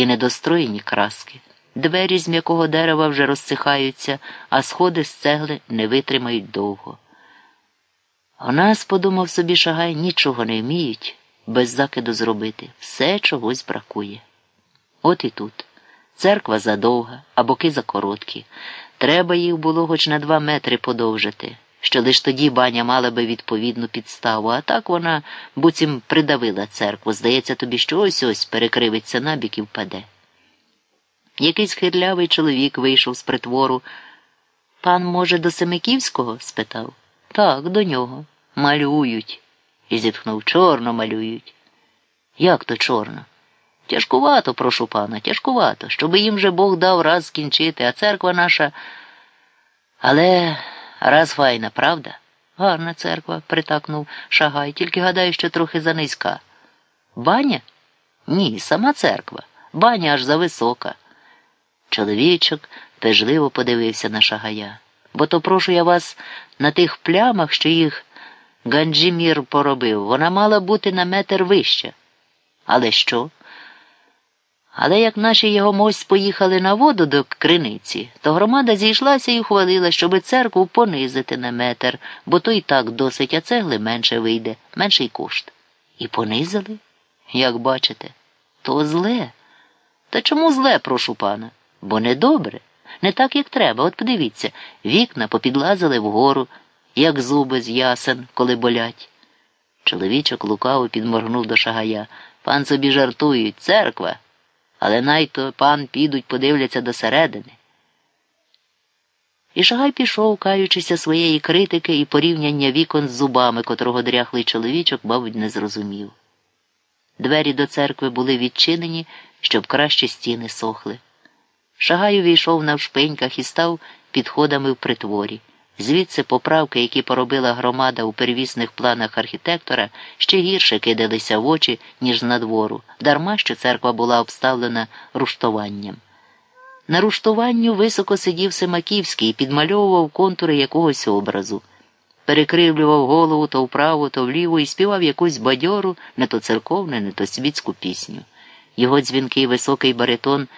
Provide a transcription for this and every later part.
і недостроєні краски. Двері з м'якого дерева вже розсихаються, а сходи з цегли не витримають довго. У нас, подумав собі Шагай, нічого не вміють без закиду зробити. Все чогось бракує. От і тут. Церква задовга, а боки закороткі. Треба їх було хоч на два метри подовжити, що лиш тоді баня мала би відповідну підставу, а так вона буцім придавила церкву. Здається тобі, що ось ось перекривиться набік і впаде. Якийсь хирлявий чоловік вийшов з притвору. Пан, може, до Семиківського? спитав. Так, до нього. Малюють. І зітхнув чорно малюють. Як то чорно? Тяжкувато, прошу пана, тяжкувато, щоби їм же Бог дав раз скінчити, а церква наша. Але раз файна, правда? Гарна церква, притакнув Шагай, тільки гадаю, що трохи занизька. Баня? Ні, сама церква. Баня аж зависока. Чоловічок тежливо подивився на шагая. Бо то прошу я вас на тих плямах, що їх Ганджімір поробив, вона мала бути на метр вища. Але що? Але як наші його мось поїхали на воду до криниці, то громада зійшлася і ухвалила, щоби церкву понизити на метр, бо то й так досить, а цегли менше вийде, менший кошт. І понизили? Як бачите, то зле. Та чому зле, прошу пана? Бо не добре, не так, як треба. От подивіться, вікна попідлазили вгору, як зуби з ясен, коли болять. Чоловічок лукаво підморгнув до шагая. Пан собі жартують, церква. Але найто пан підуть, подивляться досередини. І Шагай пішов, каючися своєї критики і порівняння вікон з зубами, котрого дряхлий чоловічок, мабуть, не зрозумів. Двері до церкви були відчинені, щоб краще стіни сохли. Шагай увійшов навшпиньках і став підходами в притворі. Звідси поправки, які поробила громада у первісних планах архітектора, ще гірше кидалися в очі, ніж на двору, дарма що церква була обставлена руштуванням. На руштуванню високо сидів Семаківський і підмальовував контури якогось образу, перекривлював голову то вправо, то вліво і співав якусь бадьору, не то церковне, не то світську пісню. Його дзвінкий високий баритон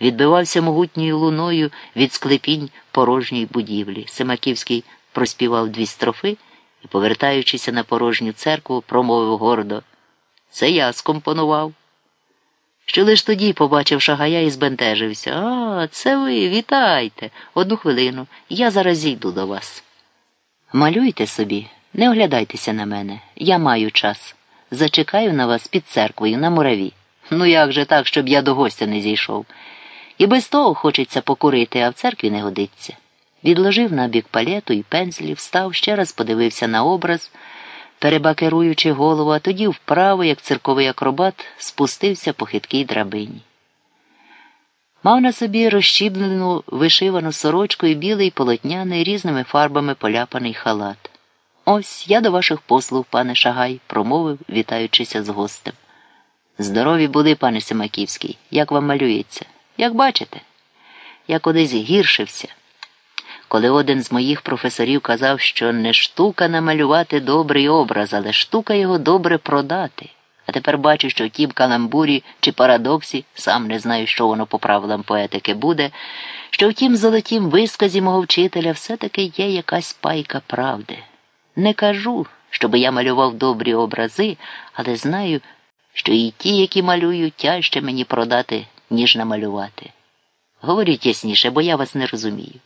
відбивався могутньою луною від склепінь порожньої будівлі. Семаківський проспівав дві строфи і, повертаючися на порожню церкву, промовив гордо Це я скомпонував. Що лиш тоді побачив шагая і збентежився. А, це ви, вітайте. Одну хвилину, я зараз зійду до вас. Малюйте собі, не оглядайтеся на мене. Я маю час. Зачекаю на вас під церквою на мураві. Ну як же так, щоб я до гостя не зійшов? І без того хочеться покурити, а в церкві не годиться. Відложив на бік палету і пензлі, встав, ще раз подивився на образ, перебакеруючи голову, а тоді вправо, як цирковий акробат, спустився по хиткій драбині. Мав на собі розщіблену вишивану сорочку і білий полотняний різними фарбами поляпаний халат. Ось я до ваших послуг, пане Шагай, промовив, вітаючися з гостем. Здорові були, пане Семаківський, як вам малюється? Як бачите, я кудись гіршився. Коли один з моїх професорів казав, що не штука намалювати добрий образ, але штука його добре продати. А тепер бачу, що тім каламбурі чи парадоксі, сам не знаю, що воно по правилам поетики буде, що в тім золотім висказі мого вчителя все-таки є якась пайка правди. Не кажу, щоби я малював добрі образи, але знаю, що і ті, які малюю, тяжче мені продати ніж намалювати. Говоріть ясніше, бо я вас не розумію.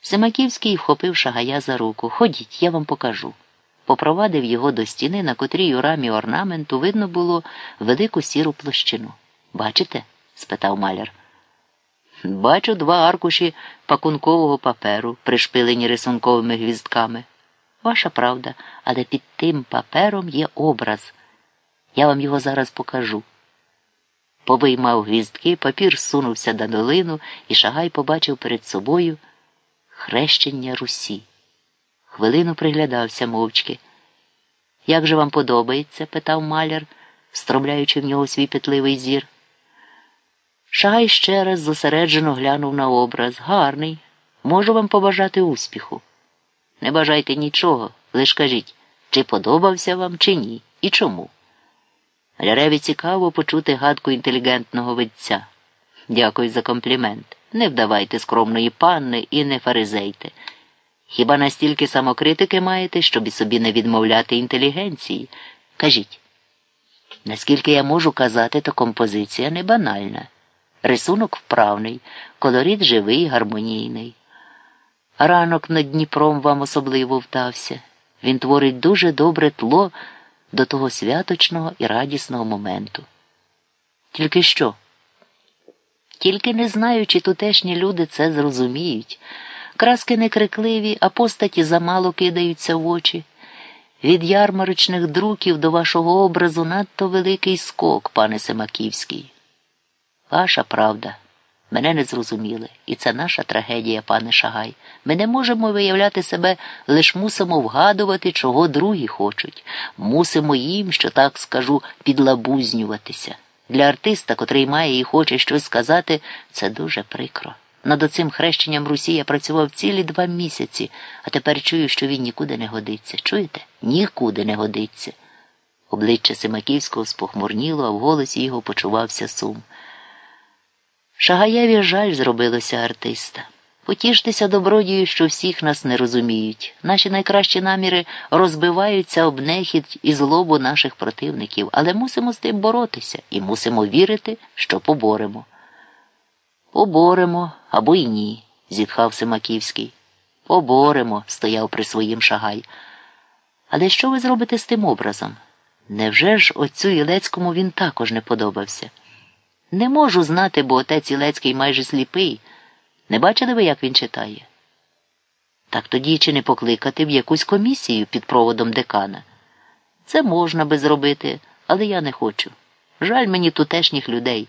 Семаківський вхопив шагая за руку. Ходіть, я вам покажу. Попровадив його до стіни, на котрій у рамі орнаменту видно було велику сіру площину. Бачите? спитав маляр. Бачу два аркуші пакункового паперу, пришпилені рисунковими гвіздками. Ваша правда, але під тим папером є образ. Я вам його зараз покажу. Повиймав гвіздки, папір сунувся на долину, і Шагай побачив перед собою хрещення Русі. Хвилину приглядався мовчки. Як же вам подобається? питав маляр, встромляючи в нього свій петливий зір. Шагай ще раз зосереджено глянув на образ. Гарний. Можу вам побажати успіху. Не бажайте нічого, лиш кажіть, чи подобався вам, чи ні, і чому. Маляреві цікаво почути гадку інтелігентного видця. Дякую за комплімент. Не вдавайте скромної панни і не фаризейте. Хіба настільки самокритики маєте, щоб і собі не відмовляти інтелігенції? Кажіть. Наскільки я можу казати, то композиція не банальна. Рисунок вправний, колорит живий, гармонійний. Ранок над Дніпром вам особливо вдався. Він творить дуже добре тло до того святочного і радісного моменту. Тільки що? Тільки не знаю, чи тутешні люди це зрозуміють. Краски не крикливі, а постаті замало кидаються в очі. Від ярмарочних друків до вашого образу надто великий скок, пане Семаківський. Ваша правда. Мене не зрозуміли, і це наша трагедія, пане Шагай. Ми не можемо виявляти себе, лиш мусимо вгадувати, чого другі хочуть. Мусимо їм, що так скажу, підлабузнюватися. Для артиста, котрий має і хоче щось сказати, це дуже прикро. Над оцим хрещенням Русі я працював цілі два місяці, а тепер чую, що він нікуди не годиться. Чуєте? Нікуди не годиться. Обличчя Симаківського спохмурніло, а в голосі його почувався сум. Шагаєві жаль зробилося артиста. Потіштеся добродію, що всіх нас не розуміють. Наші найкращі наміри розбиваються об нехід і злобу наших противників, але мусимо з тим боротися і мусимо вірити, що поборемо. Поборемо або й ні, зітхав Семаківський. Поборемо, стояв при своїм шагай. Але що ви зробите з тим образом? Невже ж отцю Ілецькому він також не подобався? Не можу знати, бо отець Ілецький майже сліпий. Не бачили ви, як він читає? Так тоді чи не покликати в якусь комісію під проводом декана? Це можна би зробити, але я не хочу. Жаль мені тутешніх людей.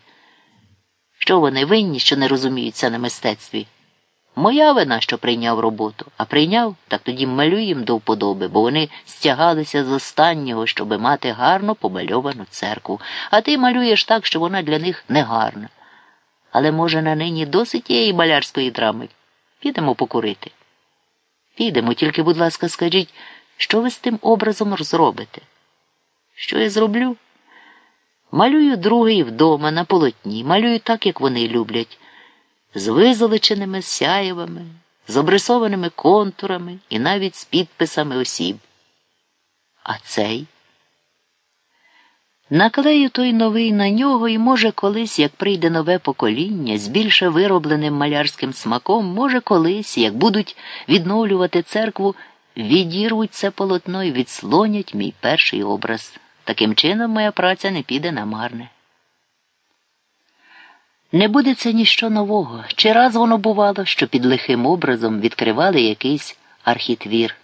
Що вони винні, що не розуміються на мистецтві? Моя вина, що прийняв роботу, а прийняв, так тоді малюй їм до вподоби, бо вони стягалися з останнього, щоби мати гарно помальовану церкву, а ти малюєш так, що вона для них не гарна. Але, може, на нині досить тієї малярської драми. Підемо покурити. Підемо, тільки, будь ласка, скажіть, що ви з тим образом зробите? Що я зроблю? Малюю другий вдома на полотні, малюю так, як вони люблять, з визолоченими сяєвами, з обрисованими контурами і навіть з підписами осіб. А цей? Наклею той новий на нього, і, може, колись, як прийде нове покоління, з більше виробленим малярським смаком, може, колись, як будуть відновлювати церкву, відірвуть це полотно і відслонять мій перший образ. Таким чином, моя праця не піде на марне. Не буде це ніщо нового. Чи раз воно бувало, що під лихим образом відкривали якийсь архітвір.